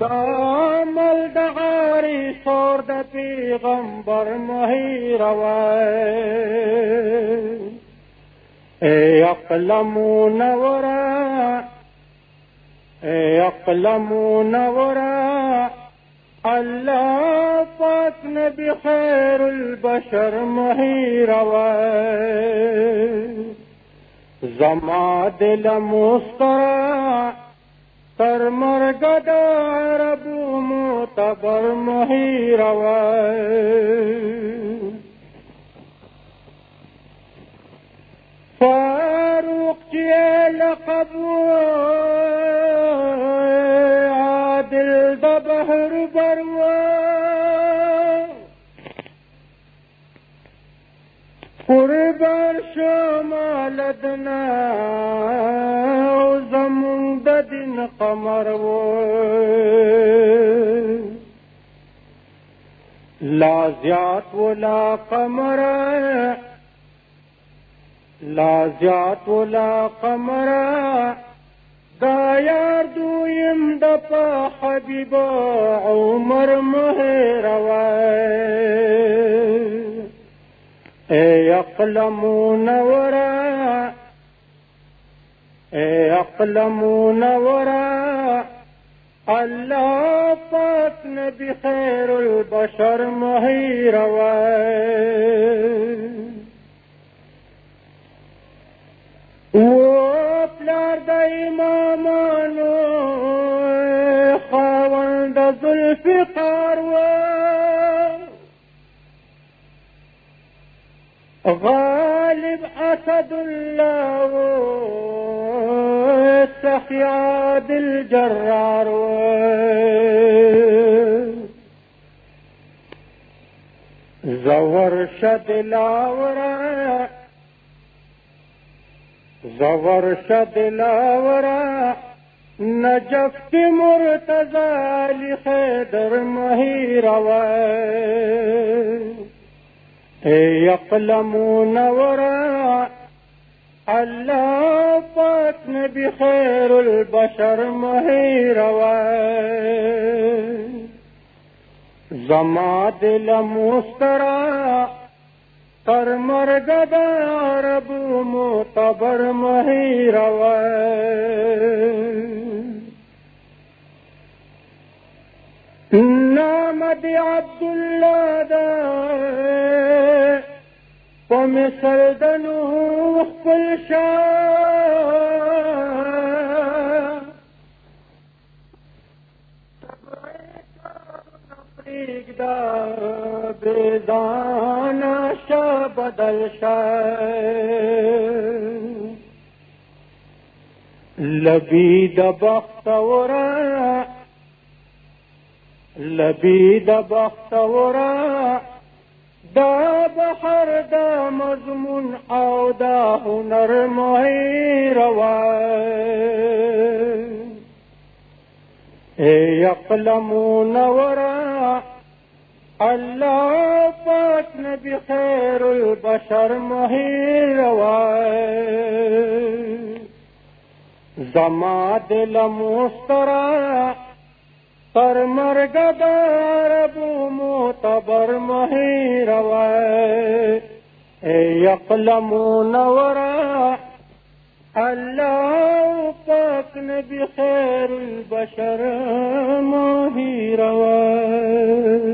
دامل دغاری سور د پیغمبر مہی روائے اے اقلم نورا، اے اقلم نورا، اللہ پاک نبی خیر البشر مہی روائے زما دل مسکرا سر مر گدا رب موتبر مہی فاروق چیے لقب عادل دبہر بروا قربان شمالدنا دن قمر و لا زیات ولا قمر لا زیات ولا قمر دا یار دویم دپا حبیب عمر مهر اے اقلمون ورا اے اقلمون ورا اللہ پاک نبی خیر البشر مہی وہ پلار دا امامانو خاوند ذوالفقار غالب اسد اللہ سخیاد الجرار زور شد لاورا زور شد لاورا نجف کی مرتضى لخيدر مهي رواه يقلمون وراء اللہ پاک نبی خیر البشر مہی زما دل مسترا کر مر گدا رب معتبر مہی نام عبد اللہ دا ومثل دنو خپل شاه پریږدا بېدانا شا بدل شا لبی د بخت ورا لبی د بخت ورا دا بحر، دا مضمون او دا هنر مهی اے اقلمون ورا، اللہ پاک نبی خیر البشر مہی زما دل مسترا پر مرگ دار بو موتبر مہی روائے اے یقلمون ورا اللہ پاک نبی خیر البشر مہی روائے